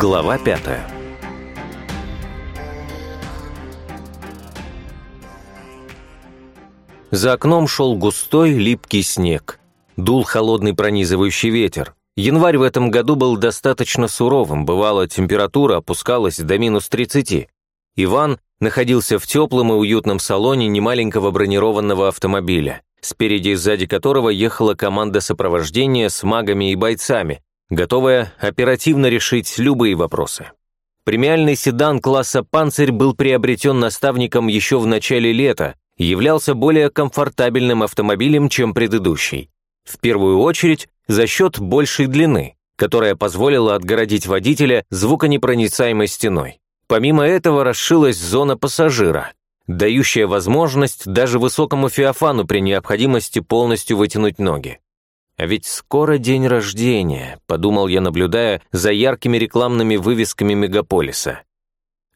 Глава пятая За окном шел густой, липкий снег. Дул холодный пронизывающий ветер. Январь в этом году был достаточно суровым, бывало, температура опускалась до минус 30. Иван находился в теплом и уютном салоне немаленького бронированного автомобиля, спереди и сзади которого ехала команда сопровождения с магами и бойцами, готовая оперативно решить любые вопросы. Премиальный седан класса «Панцирь» был приобретен наставником еще в начале лета, являлся более комфортабельным автомобилем, чем предыдущий. В первую очередь за счет большей длины, которая позволила отгородить водителя звуконепроницаемой стеной. Помимо этого расшилась зона пассажира, дающая возможность даже высокому феофану при необходимости полностью вытянуть ноги. А ведь скоро день рождения, подумал я, наблюдая за яркими рекламными вывесками мегаполиса.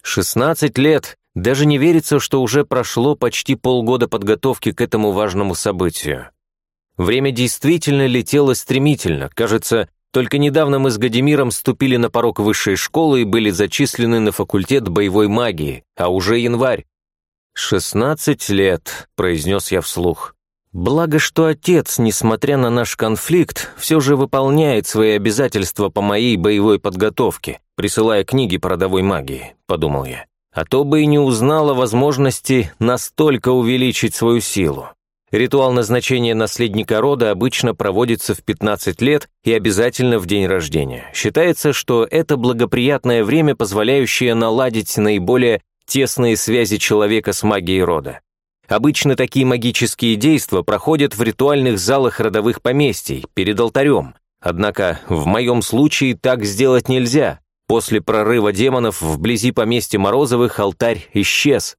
16 лет даже не верится, что уже прошло почти полгода подготовки к этому важному событию. Время действительно летело стремительно. Кажется, только недавно мы с Гадимиром ступили на порог высшей школы и были зачислены на факультет боевой магии, а уже январь. «Шестнадцать лет», — произнес я вслух. «Благо, что отец, несмотря на наш конфликт, все же выполняет свои обязательства по моей боевой подготовке, присылая книги по родовой магии», — подумал я а то бы и не узнал о возможности настолько увеличить свою силу. Ритуал назначения наследника рода обычно проводится в 15 лет и обязательно в день рождения. Считается, что это благоприятное время, позволяющее наладить наиболее тесные связи человека с магией рода. Обычно такие магические действия проходят в ритуальных залах родовых поместий, перед алтарем. Однако в моем случае так сделать нельзя, После прорыва демонов вблизи поместья Морозовых алтарь исчез.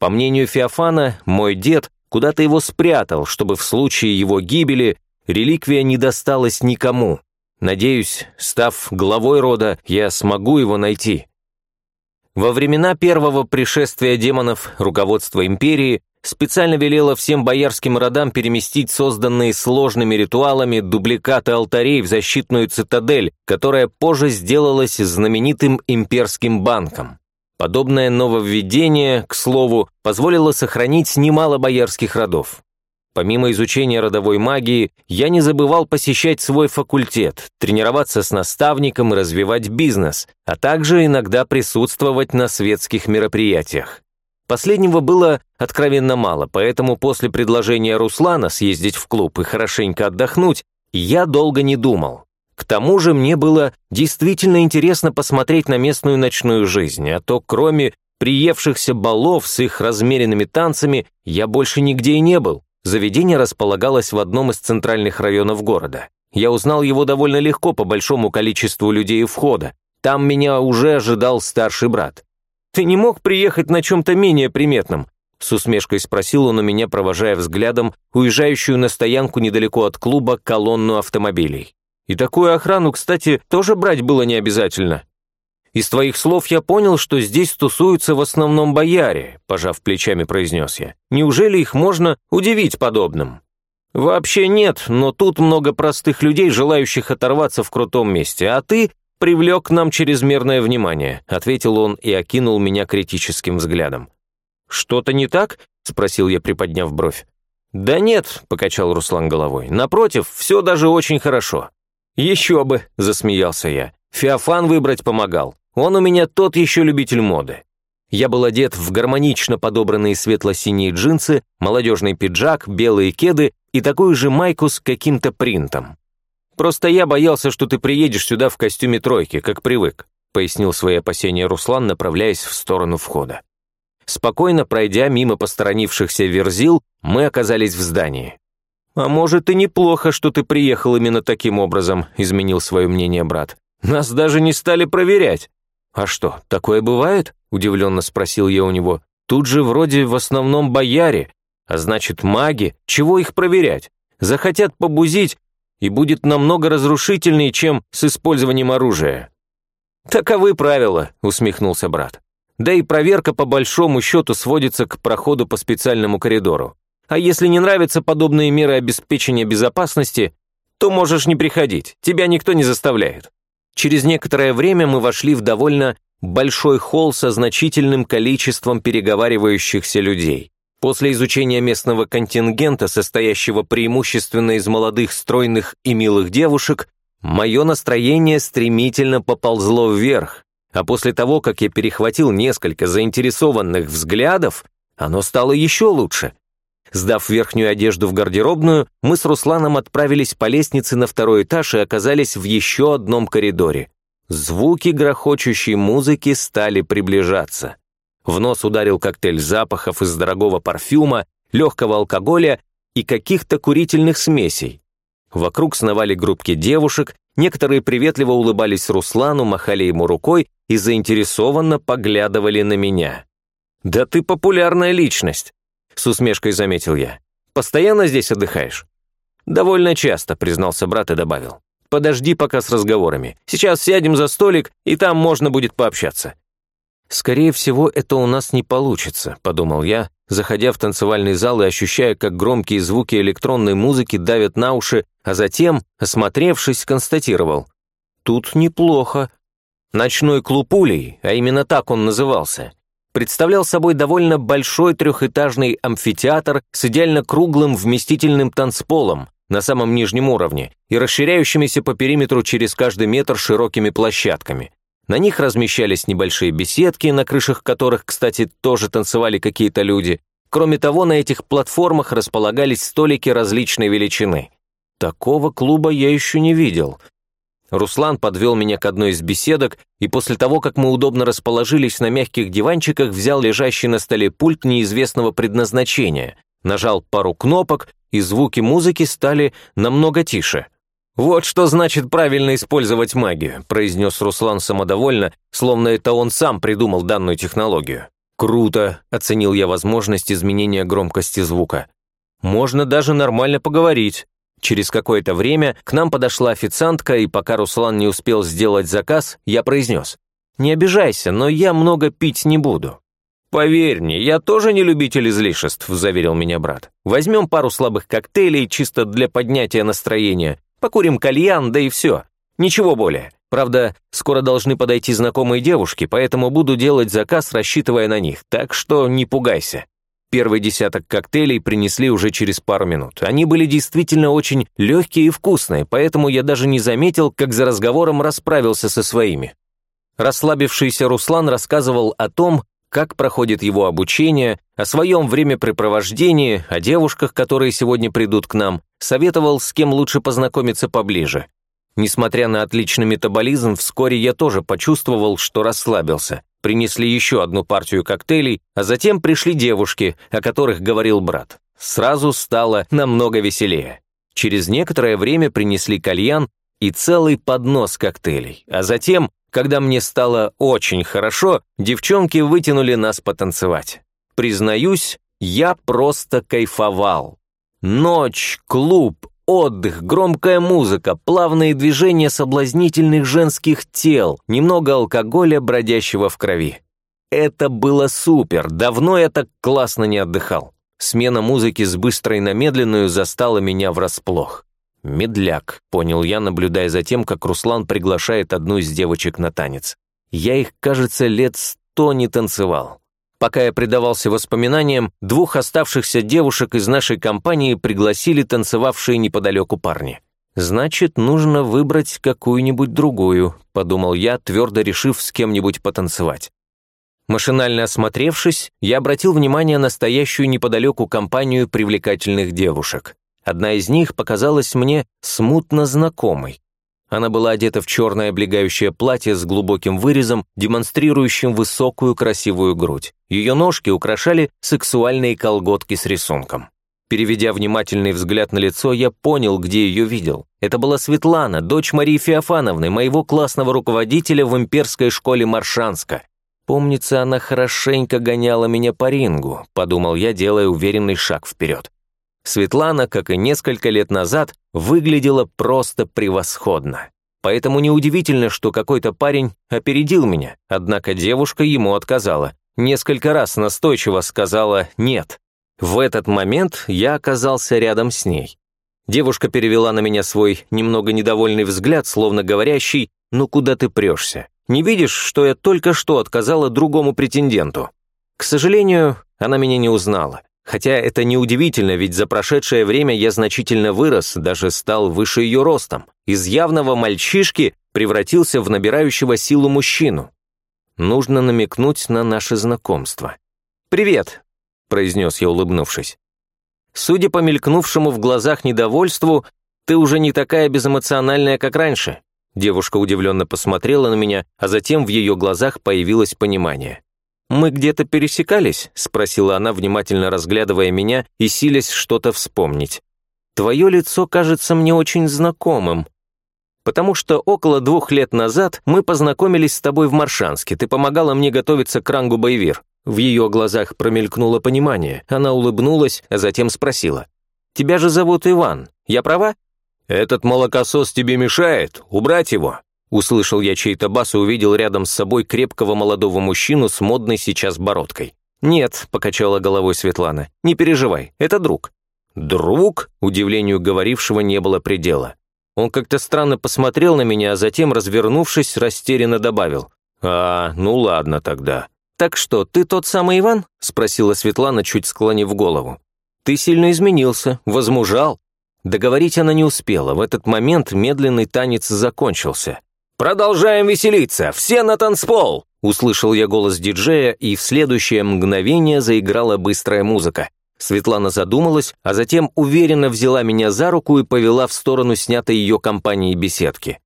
По мнению Феофана, мой дед куда-то его спрятал, чтобы в случае его гибели реликвия не досталась никому. Надеюсь, став главой рода, я смогу его найти. Во времена первого пришествия демонов руководство империи специально велела всем боярским родам переместить созданные сложными ритуалами дубликаты алтарей в защитную цитадель, которая позже сделалась знаменитым имперским банком. Подобное нововведение, к слову, позволило сохранить немало боярских родов. Помимо изучения родовой магии, я не забывал посещать свой факультет, тренироваться с наставником и развивать бизнес, а также иногда присутствовать на светских мероприятиях. Последнего было откровенно мало, поэтому после предложения Руслана съездить в клуб и хорошенько отдохнуть, я долго не думал. К тому же мне было действительно интересно посмотреть на местную ночную жизнь, а то кроме приевшихся балов с их размеренными танцами я больше нигде и не был. Заведение располагалось в одном из центральных районов города. Я узнал его довольно легко по большому количеству людей входа. Там меня уже ожидал старший брат. Ты не мог приехать на чем-то менее приметном?» С усмешкой спросил он у меня, провожая взглядом уезжающую на стоянку недалеко от клуба колонну автомобилей. «И такую охрану, кстати, тоже брать было не обязательно». «Из твоих слов я понял, что здесь тусуются в основном бояре», пожав плечами, произнес я. «Неужели их можно удивить подобным?» «Вообще нет, но тут много простых людей, желающих оторваться в крутом месте, а ты привлек к нам чрезмерное внимание», ответил он и окинул меня критическим взглядом. «Что-то не так?» — спросил я, приподняв бровь. «Да нет», — покачал Руслан головой. «Напротив, все даже очень хорошо». «Еще бы», — засмеялся я. «Феофан выбрать помогал. Он у меня тот еще любитель моды». Я был одет в гармонично подобранные светло-синие джинсы, молодежный пиджак, белые кеды и такую же майку с каким-то принтом. Просто я боялся, что ты приедешь сюда в костюме тройки, как привык», пояснил свои опасения Руслан, направляясь в сторону входа. Спокойно пройдя мимо посторонившихся верзил, мы оказались в здании. «А может, и неплохо, что ты приехал именно таким образом», изменил свое мнение брат. «Нас даже не стали проверять». «А что, такое бывает?» удивленно спросил я у него. «Тут же вроде в основном бояре, а значит маги, чего их проверять? Захотят побузить, и будет намного разрушительнее, чем с использованием оружия». «Таковы правила», — усмехнулся брат. «Да и проверка по большому счету сводится к проходу по специальному коридору. А если не нравятся подобные меры обеспечения безопасности, то можешь не приходить, тебя никто не заставляет». Через некоторое время мы вошли в довольно большой холл со значительным количеством переговаривающихся людей. После изучения местного контингента, состоящего преимущественно из молодых, стройных и милых девушек, мое настроение стремительно поползло вверх, а после того, как я перехватил несколько заинтересованных взглядов, оно стало еще лучше. Сдав верхнюю одежду в гардеробную, мы с Русланом отправились по лестнице на второй этаж и оказались в еще одном коридоре. Звуки грохочущей музыки стали приближаться. В нос ударил коктейль запахов из дорогого парфюма, легкого алкоголя и каких-то курительных смесей. Вокруг сновали группки девушек, некоторые приветливо улыбались Руслану, махали ему рукой и заинтересованно поглядывали на меня. «Да ты популярная личность», — с усмешкой заметил я. «Постоянно здесь отдыхаешь?» «Довольно часто», — признался брат и добавил. «Подожди пока с разговорами. Сейчас сядем за столик, и там можно будет пообщаться. «Скорее всего, это у нас не получится», — подумал я, заходя в танцевальный зал и ощущая, как громкие звуки электронной музыки давят на уши, а затем, осмотревшись, констатировал. «Тут неплохо». Ночной клуб Улей, а именно так он назывался, представлял собой довольно большой трехэтажный амфитеатр с идеально круглым вместительным танцполом на самом нижнем уровне и расширяющимися по периметру через каждый метр широкими площадками. На них размещались небольшие беседки, на крышах которых, кстати, тоже танцевали какие-то люди. Кроме того, на этих платформах располагались столики различной величины. Такого клуба я еще не видел. Руслан подвел меня к одной из беседок, и после того, как мы удобно расположились на мягких диванчиках, взял лежащий на столе пульт неизвестного предназначения, нажал пару кнопок, и звуки музыки стали намного тише. «Вот что значит правильно использовать магию», произнес Руслан самодовольно, словно это он сам придумал данную технологию. «Круто», — оценил я возможность изменения громкости звука. «Можно даже нормально поговорить». Через какое-то время к нам подошла официантка, и пока Руслан не успел сделать заказ, я произнес. «Не обижайся, но я много пить не буду». «Поверь мне, я тоже не любитель излишеств», – заверил меня брат. «Возьмем пару слабых коктейлей чисто для поднятия настроения, Покурим кальян, да и все. Ничего более. Правда, скоро должны подойти знакомые девушки, поэтому буду делать заказ, рассчитывая на них, так что не пугайся. Первый десяток коктейлей принесли уже через пару минут. Они были действительно очень легкие и вкусные, поэтому я даже не заметил, как за разговором расправился со своими. Расслабившийся Руслан рассказывал о том, как проходит его обучение, о своем времяпрепровождении, о девушках, которые сегодня придут к нам, советовал, с кем лучше познакомиться поближе. Несмотря на отличный метаболизм, вскоре я тоже почувствовал, что расслабился. Принесли еще одну партию коктейлей, а затем пришли девушки, о которых говорил брат. Сразу стало намного веселее. Через некоторое время принесли кальян и целый поднос коктейлей, а затем когда мне стало очень хорошо, девчонки вытянули нас потанцевать. Признаюсь, я просто кайфовал. Ночь, клуб, отдых, громкая музыка, плавные движения соблазнительных женских тел, немного алкоголя, бродящего в крови. Это было супер, давно я так классно не отдыхал. Смена музыки с быстрой на медленную застала меня врасплох. «Медляк», — понял я, наблюдая за тем, как Руслан приглашает одну из девочек на танец. Я их, кажется, лет сто не танцевал. Пока я предавался воспоминаниям, двух оставшихся девушек из нашей компании пригласили танцевавшие неподалеку парни. «Значит, нужно выбрать какую-нибудь другую», — подумал я, твердо решив с кем-нибудь потанцевать. Машинально осмотревшись, я обратил внимание на стоящую неподалеку компанию привлекательных девушек. Одна из них показалась мне смутно знакомой. Она была одета в черное облегающее платье с глубоким вырезом, демонстрирующим высокую красивую грудь. Ее ножки украшали сексуальные колготки с рисунком. Переведя внимательный взгляд на лицо, я понял, где ее видел. Это была Светлана, дочь Марии Феофановны, моего классного руководителя в имперской школе Маршанска. Помнится, она хорошенько гоняла меня по рингу, подумал я, делая уверенный шаг вперед. Светлана, как и несколько лет назад, выглядела просто превосходно. Поэтому неудивительно, что какой-то парень опередил меня, однако девушка ему отказала. Несколько раз настойчиво сказала «нет». В этот момент я оказался рядом с ней. Девушка перевела на меня свой немного недовольный взгляд, словно говорящий «Ну куда ты прешься? Не видишь, что я только что отказала другому претенденту?» К сожалению, она меня не узнала. Хотя это неудивительно, ведь за прошедшее время я значительно вырос, даже стал выше ее ростом. Из явного мальчишки превратился в набирающего силу мужчину. Нужно намекнуть на наше знакомство. «Привет», — произнес я, улыбнувшись. «Судя по мелькнувшему в глазах недовольству, ты уже не такая безэмоциональная, как раньше». Девушка удивленно посмотрела на меня, а затем в ее глазах появилось понимание. «Мы где-то пересекались?» — спросила она, внимательно разглядывая меня и силясь что-то вспомнить. «Твое лицо кажется мне очень знакомым. Потому что около двух лет назад мы познакомились с тобой в Маршанске, ты помогала мне готовиться к рангу Боевир». В ее глазах промелькнуло понимание. Она улыбнулась, а затем спросила. «Тебя же зовут Иван, я права?» «Этот молокосос тебе мешает? Убрать его?» Услышал я чей-то бас и увидел рядом с собой крепкого молодого мужчину с модной сейчас бородкой. «Нет», — покачала головой Светлана, — «не переживай, это друг». «Друг?» — удивлению говорившего не было предела. Он как-то странно посмотрел на меня, а затем, развернувшись, растерянно добавил. «А, ну ладно тогда». «Так что, ты тот самый Иван?» — спросила Светлана, чуть склонив голову. «Ты сильно изменился, возмужал». Договорить она не успела, в этот момент медленный танец закончился. «Продолжаем веселиться! Все на танцпол!» Услышал я голос диджея, и в следующее мгновение заиграла быстрая музыка. Светлана задумалась, а затем уверенно взяла меня за руку и повела в сторону снятой ее компанией беседки.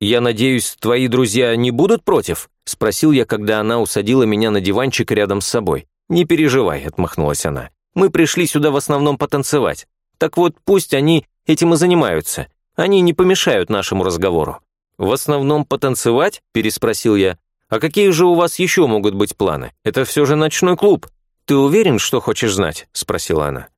«Я надеюсь, твои друзья не будут против?» — спросил я, когда она усадила меня на диванчик рядом с собой. «Не переживай», — отмахнулась она. «Мы пришли сюда в основном потанцевать. Так вот, пусть они этим и занимаются. Они не помешают нашему разговору». «В основном потанцевать?» – переспросил я. «А какие же у вас еще могут быть планы? Это все же ночной клуб. Ты уверен, что хочешь знать?» – спросила она.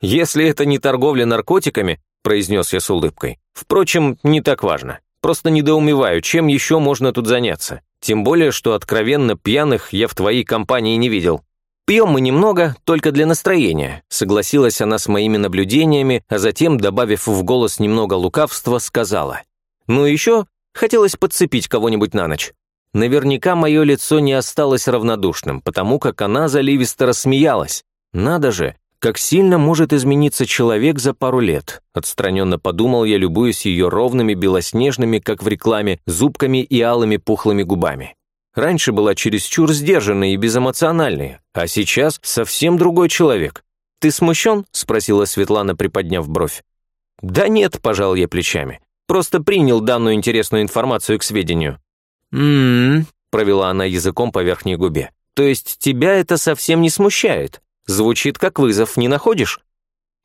«Если это не торговля наркотиками», – произнес я с улыбкой. «Впрочем, не так важно. Просто недоумеваю, чем еще можно тут заняться. Тем более, что откровенно пьяных я в твоей компании не видел. «Пьем мы немного, только для настроения», согласилась она с моими наблюдениями, а затем, добавив в голос немного лукавства, сказала. «Ну еще Хотелось подцепить кого-нибудь на ночь. Наверняка мое лицо не осталось равнодушным, потому как она заливисто рассмеялась. Надо же, как сильно может измениться человек за пару лет. Отстраненно подумал я, любуясь ее ровными, белоснежными, как в рекламе, зубками и алыми пухлыми губами. Раньше была чересчур сдержанной и безэмоциональной, а сейчас совсем другой человек. «Ты смущен?» — спросила Светлана, приподняв бровь. «Да нет», — пожал я плечами. Просто принял данную интересную информацию к сведению». «М-м-м», провела она языком по верхней губе. «То есть тебя это совсем не смущает? Звучит как вызов, не находишь?»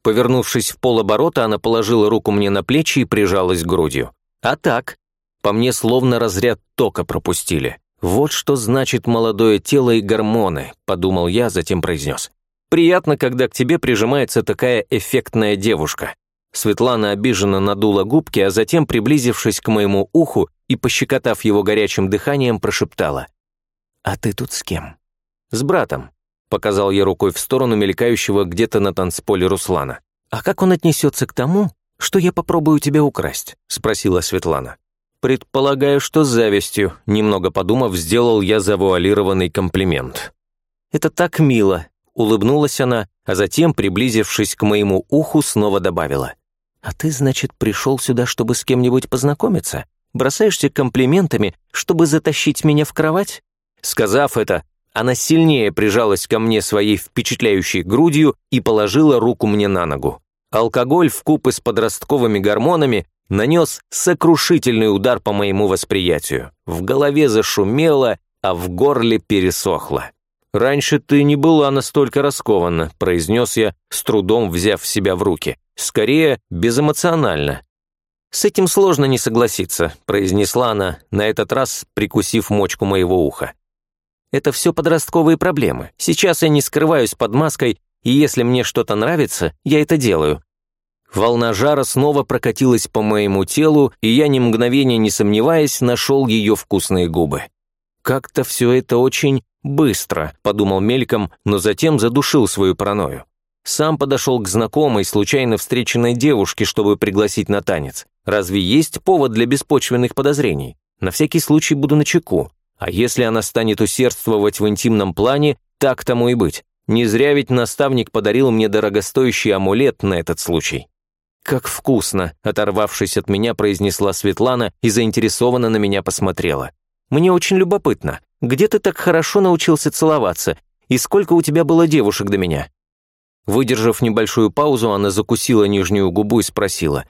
Повернувшись в полоборота, она положила руку мне на плечи и прижалась грудью. «А так?» По мне словно разряд тока пропустили. «Вот что значит молодое тело и гормоны», — подумал я, затем произнес. «Приятно, когда к тебе прижимается такая эффектная девушка. Светлана обиженно надула губки, а затем, приблизившись к моему уху и пощекотав его горячим дыханием, прошептала. «А ты тут с кем?» «С братом», — показал я рукой в сторону мелькающего где-то на танцполе Руслана. «А как он отнесется к тому, что я попробую тебя украсть?» — спросила Светлана. «Предполагаю, что с завистью», — немного подумав, сделал я завуалированный комплимент. «Это так мило», — улыбнулась она, а затем, приблизившись к моему уху, снова добавила. «А ты, значит, пришел сюда, чтобы с кем-нибудь познакомиться? Бросаешься комплиментами, чтобы затащить меня в кровать?» Сказав это, она сильнее прижалась ко мне своей впечатляющей грудью и положила руку мне на ногу. Алкоголь в купе с подростковыми гормонами нанес сокрушительный удар по моему восприятию. В голове зашумело, а в горле пересохло. «Раньше ты не была настолько раскована», произнес я, с трудом взяв себя в руки скорее безэмоционально. «С этим сложно не согласиться», — произнесла она, на этот раз прикусив мочку моего уха. «Это все подростковые проблемы. Сейчас я не скрываюсь под маской, и если мне что-то нравится, я это делаю». Волна жара снова прокатилась по моему телу, и я, ни мгновения не сомневаясь, нашел ее вкусные губы. «Как-то все это очень быстро», — подумал мельком, но затем задушил свою паранойю. Сам подошел к знакомой, случайно встреченной девушке, чтобы пригласить на танец. Разве есть повод для беспочвенных подозрений? На всякий случай буду начеку. А если она станет усердствовать в интимном плане, так тому и быть. Не зря ведь наставник подарил мне дорогостоящий амулет на этот случай. «Как вкусно!» – оторвавшись от меня, произнесла Светлана и заинтересованно на меня посмотрела. «Мне очень любопытно. Где ты так хорошо научился целоваться? И сколько у тебя было девушек до меня?» Выдержав небольшую паузу, она закусила нижнюю губу и спросила.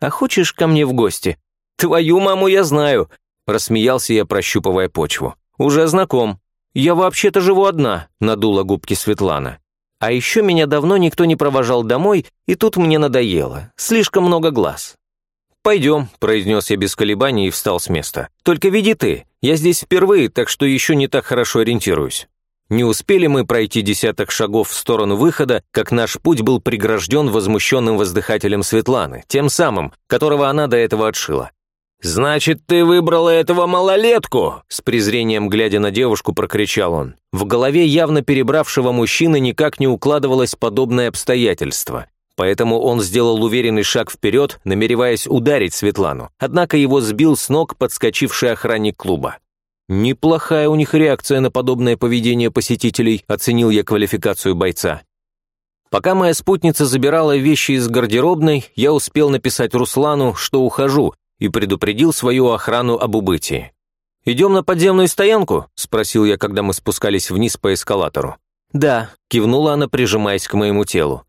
«А хочешь ко мне в гости?» «Твою маму я знаю!» Рассмеялся я, прощупывая почву. «Уже знаком. Я вообще-то живу одна», надула губки Светлана. «А еще меня давно никто не провожал домой, и тут мне надоело. Слишком много глаз». «Пойдем», — произнес я без колебаний и встал с места. «Только веди ты. Я здесь впервые, так что еще не так хорошо ориентируюсь». Не успели мы пройти десяток шагов в сторону выхода, как наш путь был прегражден возмущенным воздыхателем Светланы, тем самым, которого она до этого отшила. «Значит, ты выбрала этого малолетку?» С презрением глядя на девушку, прокричал он. В голове явно перебравшего мужчины никак не укладывалось подобное обстоятельство. Поэтому он сделал уверенный шаг вперед, намереваясь ударить Светлану. Однако его сбил с ног подскочивший охранник клуба. Неплохая у них реакция на подобное поведение посетителей, оценил я квалификацию бойца. Пока моя спутница забирала вещи из гардеробной, я успел написать Руслану, что ухожу, и предупредил свою охрану об убытии. «Идем на подземную стоянку?» – спросил я, когда мы спускались вниз по эскалатору. «Да», – кивнула она, прижимаясь к моему телу.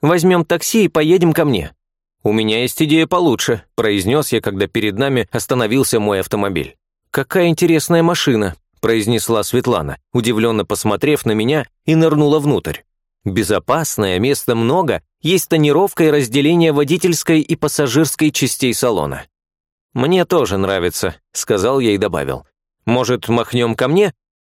«Возьмем такси и поедем ко мне». «У меня есть идея получше», – произнес я, когда перед нами остановился мой автомобиль. «Какая интересная машина», – произнесла Светлана, удивленно посмотрев на меня и нырнула внутрь. «Безопасное, места много, есть тонировка и разделение водительской и пассажирской частей салона. «Мне тоже нравится», — сказал я и добавил. «Может, махнем ко мне?»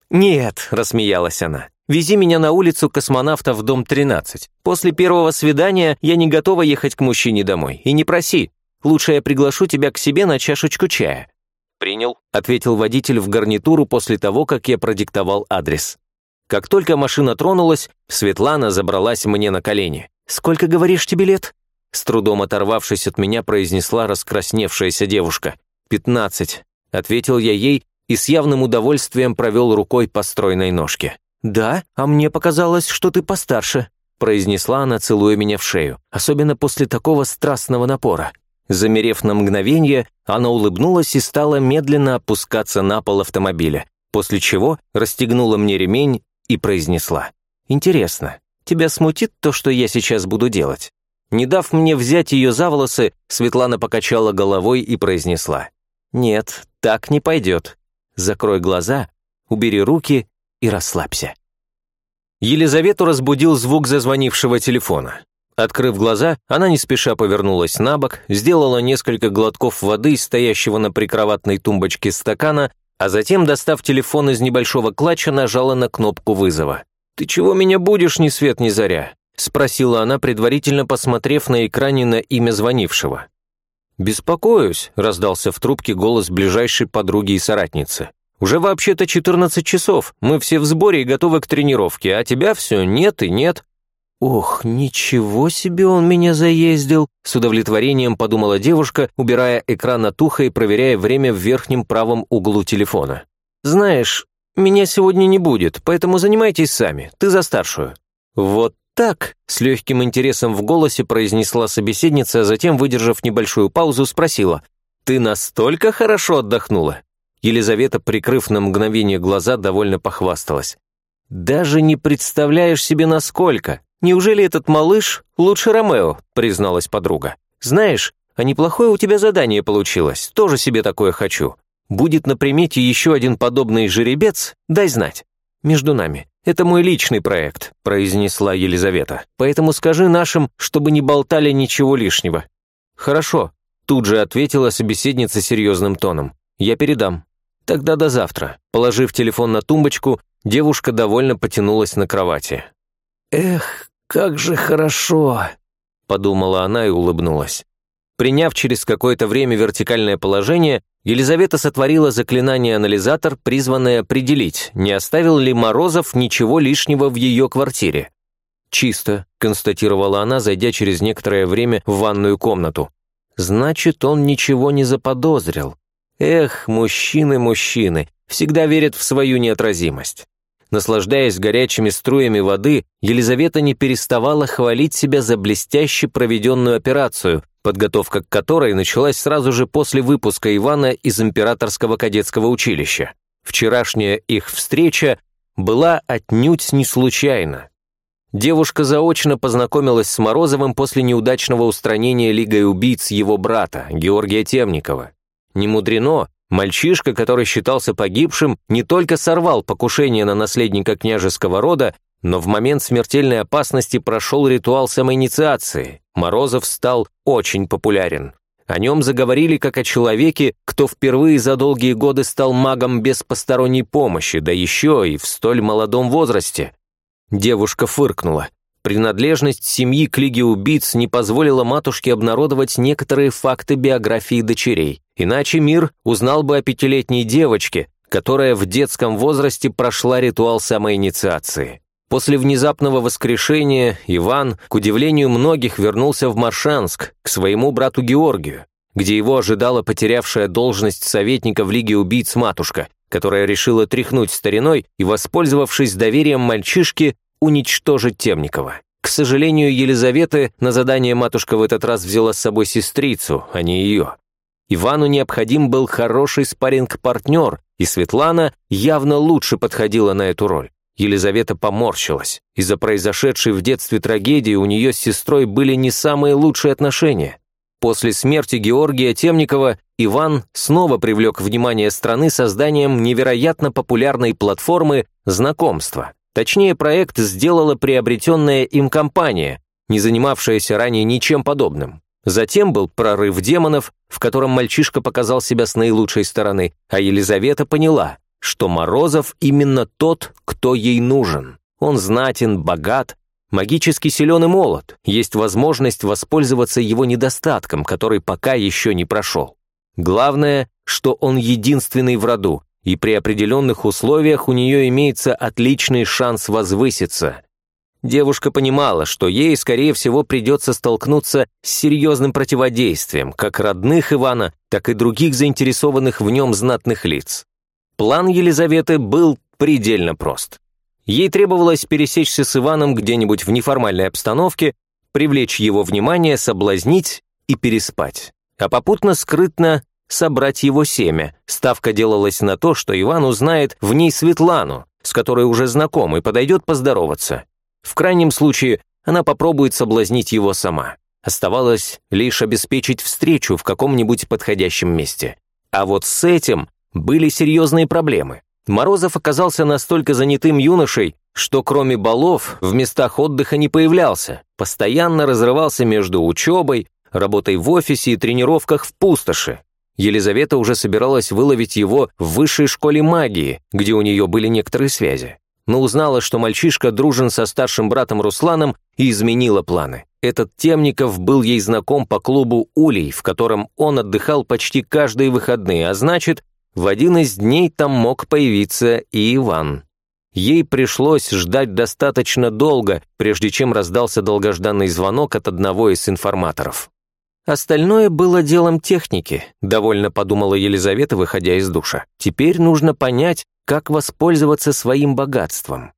«Нет», — рассмеялась она. «Вези меня на улицу космонавтов, дом 13. После первого свидания я не готова ехать к мужчине домой. И не проси. Лучше я приглашу тебя к себе на чашечку чая». «Принял», — ответил водитель в гарнитуру после того, как я продиктовал адрес. Как только машина тронулась, Светлана забралась мне на колени. «Сколько, говоришь, тебе лет?» С трудом оторвавшись от меня, произнесла раскрасневшаяся девушка. «Пятнадцать», — ответил я ей и с явным удовольствием провел рукой по стройной ножке. «Да, а мне показалось, что ты постарше», — произнесла она, целуя меня в шею, особенно после такого страстного напора. Замерев на мгновение, она улыбнулась и стала медленно опускаться на пол автомобиля, после чего расстегнула мне ремень и произнесла. «Интересно, тебя смутит то, что я сейчас буду делать?» Не дав мне взять ее за волосы, Светлана покачала головой и произнесла. «Нет, так не пойдет. Закрой глаза, убери руки и расслабься». Елизавету разбудил звук зазвонившего телефона. Открыв глаза, она не спеша повернулась на бок, сделала несколько глотков воды стоящего на прикроватной тумбочке стакана, а затем, достав телефон из небольшого клатча, нажала на кнопку вызова. «Ты чего меня будешь ни свет ни заря?» — спросила она, предварительно посмотрев на экране на имя звонившего. «Беспокоюсь», — раздался в трубке голос ближайшей подруги и соратницы. «Уже вообще-то 14 часов, мы все в сборе и готовы к тренировке, а тебя все нет и нет». «Ох, ничего себе он меня заездил!» С удовлетворением подумала девушка, убирая экран от уха и проверяя время в верхнем правом углу телефона. «Знаешь, меня сегодня не будет, поэтому занимайтесь сами, ты за старшую». «Вот так?» — с легким интересом в голосе произнесла собеседница, а затем, выдержав небольшую паузу, спросила. «Ты настолько хорошо отдохнула?» Елизавета, прикрыв на мгновение глаза, довольно похвасталась. «Даже не представляешь себе, насколько. Неужели этот малыш лучше Ромео?» — призналась подруга. «Знаешь, а неплохое у тебя задание получилось. Тоже себе такое хочу. Будет на примете еще один подобный жеребец, дай знать. Между нами. «Это мой личный проект», — произнесла Елизавета. «Поэтому скажи нашим, чтобы не болтали ничего лишнего». «Хорошо», — тут же ответила собеседница серьезным тоном. «Я передам». «Тогда до завтра». Положив телефон на тумбочку, девушка довольно потянулась на кровати. «Эх, как же хорошо», — подумала она и улыбнулась. Приняв через какое-то время вертикальное положение, Елизавета сотворила заклинание-анализатор, призванное определить, не оставил ли Морозов ничего лишнего в ее квартире. «Чисто», — констатировала она, зайдя через некоторое время в ванную комнату. «Значит, он ничего не заподозрил. Эх, мужчины, мужчины, всегда верят в свою неотразимость. Наслаждаясь горячими струями воды, Елизавета не переставала хвалить себя за блестяще проведенную операцию, подготовка к которой началась сразу же после выпуска Ивана из Императорского кадетского училища. Вчерашняя их встреча была отнюдь не случайна. Девушка заочно познакомилась с Морозовым после неудачного устранения Лигой убийц его брата, Георгия Темникова. Не мудрено, мальчишка, который считался погибшим, не только сорвал покушение на наследника княжеского рода, но в момент смертельной опасности прошел ритуал самоинициации. Морозов стал очень популярен. О нем заговорили как о человеке, кто впервые за долгие годы стал магом без посторонней помощи, да еще и в столь молодом возрасте. Девушка фыркнула. Принадлежность семьи к Лиге убийц не позволила матушке обнародовать некоторые факты биографии дочерей. Иначе мир узнал бы о пятилетней девочке, которая в детском возрасте прошла ритуал самоинициации. После внезапного воскрешения Иван, к удивлению многих, вернулся в Маршанск, к своему брату Георгию, где его ожидала потерявшая должность советника в Лиге убийц матушка, которая решила тряхнуть стариной и, воспользовавшись доверием мальчишки, уничтожить Темникова. К сожалению, Елизаветы на задание матушка в этот раз взяла с собой сестрицу, а не ее. Ивану необходим был хороший спарринг-партнер, и Светлана явно лучше подходила на эту роль. Елизавета поморщилась. Из-за произошедшей в детстве трагедии у нее с сестрой были не самые лучшие отношения. После смерти Георгия Темникова Иван снова привлек внимание страны созданием невероятно популярной платформы «Знакомство». Точнее, проект сделала приобретенная им компания, не занимавшаяся ранее ничем подобным. Затем был прорыв демонов, в котором мальчишка показал себя с наилучшей стороны, а Елизавета поняла, что Морозов именно тот, кто ей нужен. Он знатен, богат, Магически силен и молод, есть возможность воспользоваться его недостатком, который пока еще не прошел. Главное, что он единственный в роду, и при определенных условиях у нее имеется отличный шанс возвыситься. Девушка понимала, что ей, скорее всего, придется столкнуться с серьезным противодействием как родных Ивана, так и других заинтересованных в нем знатных лиц. План Елизаветы был предельно прост. Ей требовалось пересечься с Иваном где-нибудь в неформальной обстановке, привлечь его внимание, соблазнить и переспать. А попутно скрытно собрать его семя. Ставка делалась на то, что Иван узнает в ней Светлану, с которой уже знаком, и подойдет поздороваться. В крайнем случае, она попробует соблазнить его сама. Оставалось лишь обеспечить встречу в каком-нибудь подходящем месте. А вот с этим были серьезные проблемы. Морозов оказался настолько занятым юношей, что кроме балов в местах отдыха не появлялся, постоянно разрывался между учебой, работой в офисе и тренировках в пустоши. Елизавета уже собиралась выловить его в высшей школе магии, где у нее были некоторые связи. Но узнала, что мальчишка дружен со старшим братом Русланом и изменила планы. Этот Темников был ей знаком по клубу «Улей», в котором он отдыхал почти каждые выходные, а значит, в один из дней там мог появиться и Иван. Ей пришлось ждать достаточно долго, прежде чем раздался долгожданный звонок от одного из информаторов. «Остальное было делом техники», — довольно подумала Елизавета, выходя из душа. «Теперь нужно понять, как воспользоваться своим богатством».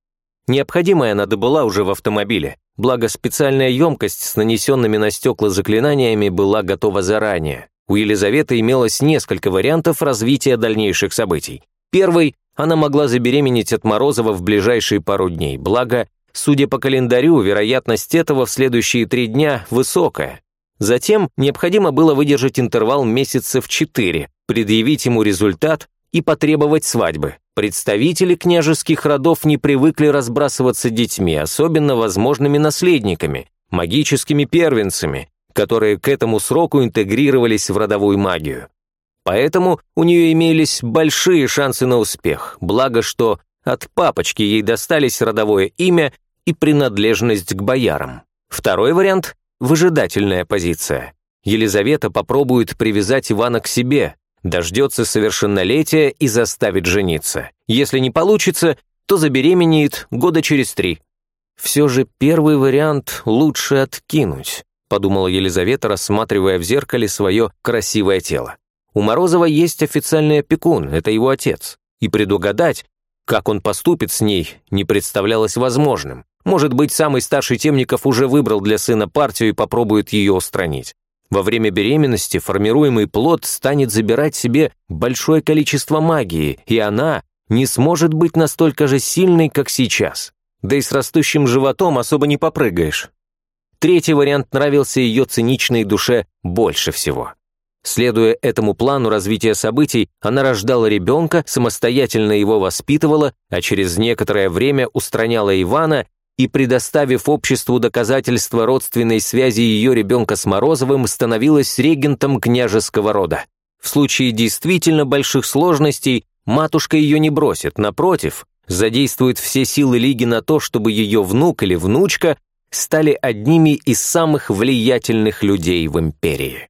Необходимое она добыла уже в автомобиле, благо специальная емкость с нанесенными на стекла заклинаниями была готова заранее. У Елизаветы имелось несколько вариантов развития дальнейших событий. Первый – она могла забеременеть от Морозова в ближайшие пару дней, благо, судя по календарю, вероятность этого в следующие три дня высокая. Затем необходимо было выдержать интервал месяцев четыре, предъявить ему результат и потребовать свадьбы. Представители княжеских родов не привыкли разбрасываться детьми, особенно возможными наследниками, магическими первенцами, которые к этому сроку интегрировались в родовую магию. Поэтому у нее имелись большие шансы на успех, благо что от папочки ей достались родовое имя и принадлежность к боярам. Второй вариант – выжидательная позиция. Елизавета попробует привязать Ивана к себе, дождется совершеннолетия и заставит жениться. Если не получится, то забеременеет года через три. Все же первый вариант лучше откинуть. — подумала Елизавета, рассматривая в зеркале свое красивое тело. У Морозова есть официальный опекун, это его отец. И предугадать, как он поступит с ней, не представлялось возможным. Может быть, самый старший Темников уже выбрал для сына партию и попробует ее устранить. Во время беременности формируемый плод станет забирать себе большое количество магии, и она не сможет быть настолько же сильной, как сейчас. Да и с растущим животом особо не попрыгаешь. Третий вариант нравился ее циничной душе больше всего. Следуя этому плану развития событий, она рождала ребенка, самостоятельно его воспитывала, а через некоторое время устраняла Ивана и, предоставив обществу доказательства родственной связи ее ребенка с Морозовым, становилась регентом княжеского рода. В случае действительно больших сложностей матушка ее не бросит, напротив, задействует все силы Лиги на то, чтобы ее внук или внучка стали одними из самых влиятельных людей в империи.